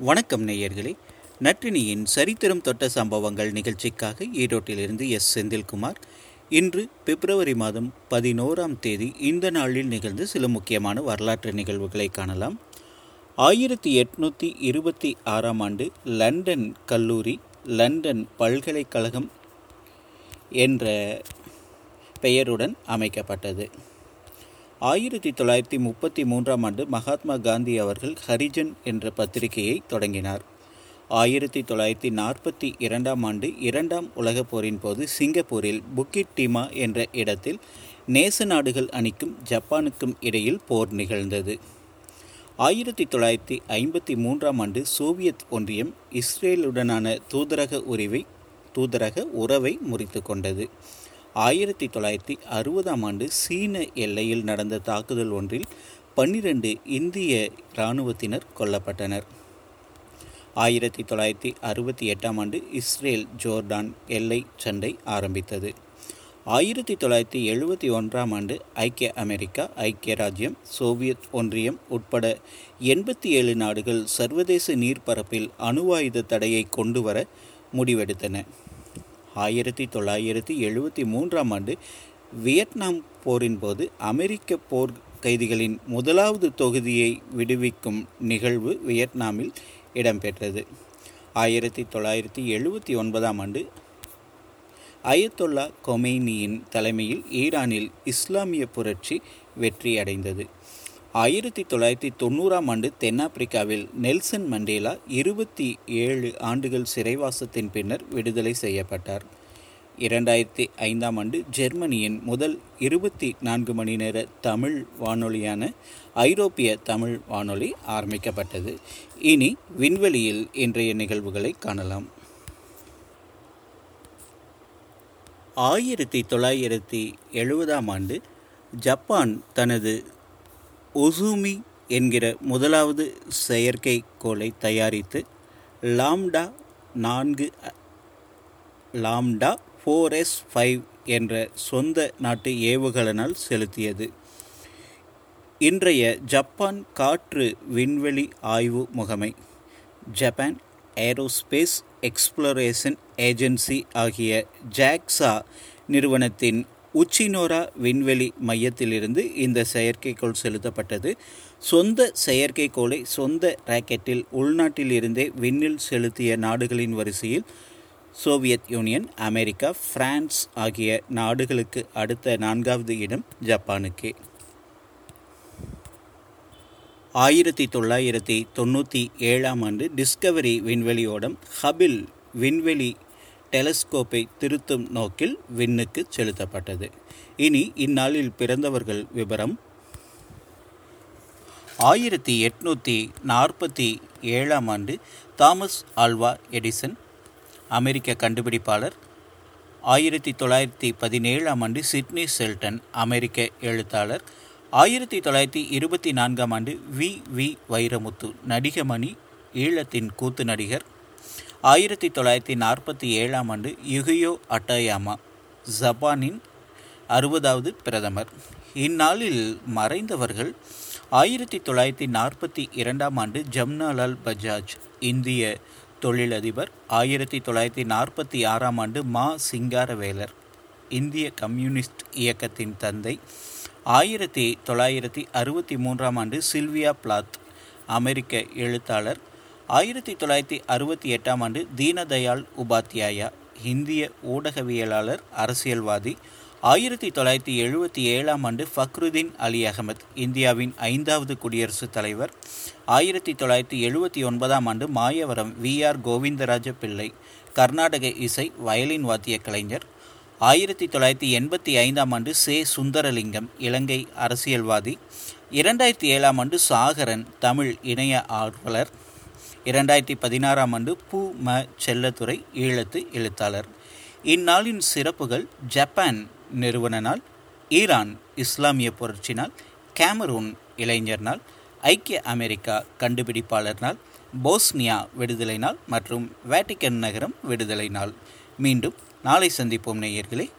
வணக்கம் நேயர்களே. நற்றினியின் சரித்திரம் தொட்ட சம்பவங்கள் நிகழ்ச்சிக்காக ஈரோட்டிலிருந்து எஸ். செந்தில்குமார். இன்று பிப்ரவரி மாதம் பதினோராம் தேதி இந்த நாளில் நிகழ்ந்து சில முக்கியமான வரலாற்று நிகழ்வுகளை காணலாம். ஆயிரத்தி எட்நூற்றி இருபத்தி ஆறாம் ஆண்டு லண்டன் கல்லூரி லண்டன் பல்கலைக்கழகம் என்ற பெயருடன் அமைக்கப்பட்டது. ஆயிரத்தி தொள்ளாயிரத்தி முப்பத்தி மூன்றாம் ஆண்டு மகாத்மா காந்தி அவர்கள் ஹரிஜன் என்ற பத்திரிகையை தொடங்கினார். ஆயிரத்தி தொள்ளாயிரத்தி நாற்பத்தி இரண்டாம் ஆண்டு இரண்டாம் உலகப் போரின் போது சிங்கப்பூரில் புக்கிட் டிமா என்ற இடத்தில் நேச நாடுகள் அணிக்கும் ஜப்பானுக்கும் இடையில் போர் நிகழ்ந்தது. ஆயிரத்தி தொள்ளாயிரத்தி ஐம்பத்தி மூன்றாம் ஆண்டு சோவியத் ஒன்றியம் இஸ்ரேலுடனான தூதரக உரிவை தூதரக உறவை முறித்து கொண்டது. ஆயிரத்தி தொள்ளாயிரத்தி அறுபதாம் ஆண்டு சீன எல்லையில் நடந்த தாக்குதல் ஒன்றில் பன்னிரண்டு இந்திய இராணுவத்தினர் கொல்லப்பட்டனர். ஆயிரத்தி தொள்ளாயிரத்தி அறுபத்தி எட்டாம் ஆண்டு இஸ்ரேல் ஜோர்டான் எல்லை சண்டை ஆரம்பித்தது. ஆயிரத்தி தொள்ளாயிரத்தி எழுபத்தி ஒன்றாம் ஆண்டு ஐக்கிய அமெரிக்கா ஐக்கிய ராஜ்யம் சோவியத் ஒன்றியம் உட்பட எண்பத்தி ஏழு நாடுகள் சர்வதேச நீர்ப்பரப்பில் அணுவாயுத தடையை கொண்டு வர முடிவெடுத்தன. ஆயிரத்தி தொள்ளாயிரத்தி எழுபத்தி மூன்றாம் ஆண்டு வியட்நாம் போரின் போது அமெரிக்க போர் கைதிகளின் முதலாவது தொகுதியை விடுவிக்கும் நிகழ்வு வியட்நாமில் இடம்பெற்றது. ஆயிரத்தி தொள்ளாயிரத்தி எழுபத்தி ஒன்பதாம் ஆண்டு அயத்தொல்லா கொமைனியின் தலைமையில் ஈரானில் இஸ்லாமிய புரட்சி வெற்றியடைந்தது. ஆயிரத்தி தொள்ளாயிரத்தி தொண்ணூறாம் ஆண்டு தென்னாப்பிரிக்காவில் நெல்சன் மண்டேலா இருபத்தி ஏழு ஆண்டுகள் சிறைவாசத்தின் பின்னர் விடுதலை செய்யப்பட்டார். இரண்டாயிரத்தி ஐந்தாம் ஆண்டு ஜெர்மனியின் முதல் இருபத்தி நான்கு மணி நேர தமிழ் வானொலியான ஐரோப்பிய தமிழ் வானொலி ஆரம்பிக்கப்பட்டது. இனி விண்வெளியில் இன்றைய நிகழ்வுகளை காணலாம். ஆயிரத்தி தொள்ளாயிரத்தி எழுபதாம் ஆண்டு ஜப்பான் தனது ஒசூமி என்கிற முதலாவது செயற்கைக்கோளை தயாரித்து லாம்டா நான்கு லாம்டா ஃபோர் எஸ் ஃபைவ் என்ற சொந்த நாட்டு ஏவுகலனால் செலுத்தியது. இன்றைய ஜப்பான் காற்று விண்வெளி ஆய்வு முகமை ஜப்பான் ஏரோஸ்பேஸ் எக்ஸ்ப்ளோரேஷன் ஏஜென்சி ஆகிய ஜாக்ஸா நிறுவனத்தின் உச்சினோரா விண்வெளி மையத்திலிருந்து இந்த செயற்கைக்கோள் செலுத்தப்பட்டது. சொந்த செயற்கைக்கோளை சொந்த ராக்கெட்டில் உள்நாட்டில் இருந்தே விண்ணில் செலுத்திய நாடுகளின் வரிசையில் சோவியத் யூனியன் அமெரிக்கா பிரான்ஸ் ஆகிய நாடுகளுக்கு அடுத்த நான்காவது இடம் ஜப்பானுக்கே. ஆயிரத்தி தொள்ளாயிரத்தி தொண்ணூற்றி ஏழாம் ஆண்டு டிஸ்கவரி விண்வெளியோடம் ஹபில் விண்வெளி டெலஸ்கோப்பை திருத்தும் நோக்கில் விண்ணுக்கு செலுத்தப்பட்டது. இனி இந்நாளில் பிறந்தவர்கள் விவரம் ஆயிரத்தி எட்நூற்றி நாற்பத்தி ஏழாம் ஆண்டு தாமஸ் ஆல்வா எடிசன் அமெரிக்க கண்டுபிடிப்பாளர். ஆயிரத்தி தொள்ளாயிரத்தி பதினேழாம் ஆண்டு சிட்னி செல்டன் அமெரிக்க எழுத்தாளர். ஆயிரத்தி தொள்ளாயிரத்தி இருபத்தி நான்காம் ஆண்டு வி. வி. வைரமுத்து நடிகமணி ஈழத்தின் கூத்து நடிகர். ஆயிரத்தி தொள்ளாயிரத்தி நாற்பத்தி ஏழாம் ஆண்டு யுகியோ அட்டயாமா ஜப்பானின் அறுபதாவது பிரதமர். இந்நாளில் மறைந்தவர்கள் ஆயிரத்தி தொள்ளாயிரத்தி நாற்பத்தி இரண்டாம் ஆண்டு ஜம்னாலால் பஜாஜ் இந்திய தொழிலதிபர். ஆயிரத்தி தொள்ளாயிரத்தி நாற்பத்தி ஆறாம் ஆண்டு மா சிங்காரவேலர் இந்திய கம்யூனிஸ்ட் இயக்கத்தின் தந்தை. ஆயிரத்தி தொள்ளாயிரத்தி அறுபத்தி மூன்றாம் ஆண்டு சில்வியா பிளாத் அமெரிக்க எழுத்தாளர். ஆயிரத்தி தொள்ளாயிரத்தி அறுபத்தி எட்டாம் ஆண்டு தீனதயாள் உபாத்யாயா இந்திய ஊடகவியலாளர் அரசியல்வாதி. ஆயிரத்தி தொள்ளாயிரத்தி எழுபத்தி ஏழாம் ஆண்டு ஃபக்ருதீன் அலி அகமத் இந்தியாவின் ஐந்தாவது குடியரசுத் தலைவர். ஆயிரத்தி தொள்ளாயிரத்தி எழுபத்தி ஒன்பதாம் ஆண்டு மாயவரம் வி ஆர் கோவிந்தராஜ பிள்ளை கர்நாடக இசை வயலின் வாத்திய கலைஞர் ஆயிரத்தி தொள்ளாயிரத்தி எண்பத்தி ஐந்தாம் ஆண்டு சே. சுந்தரலிங்கம் இலங்கை அரசியல்வாதி. இரண்டாயிரத்தி ஏழாம் ஆண்டு சாகரன் தமிழ் இணைய ஆர்வலர். இரண்டாயிரத்தி பதினாறாம் ஆண்டு பூ ம செல்லத்துறை ஈழத்து எழுத்தாளர். இந்நாளின் சிறப்புகள் ஜப்பான் நிறுவன நாள் ஈரான் இஸ்லாமிய புரட்சினால் கேமரூன் இளைஞர் நாள் ஐக்கிய அமெரிக்கா கண்டுபிடிப்பாளர் நாள் போஸ்னியா விடுதலை நாள் மற்றும் வேட்டிக்கன் நகரம் விடுதலை நாள் மீண்டும் நாளை சந்திப்போம் நேயர்களே.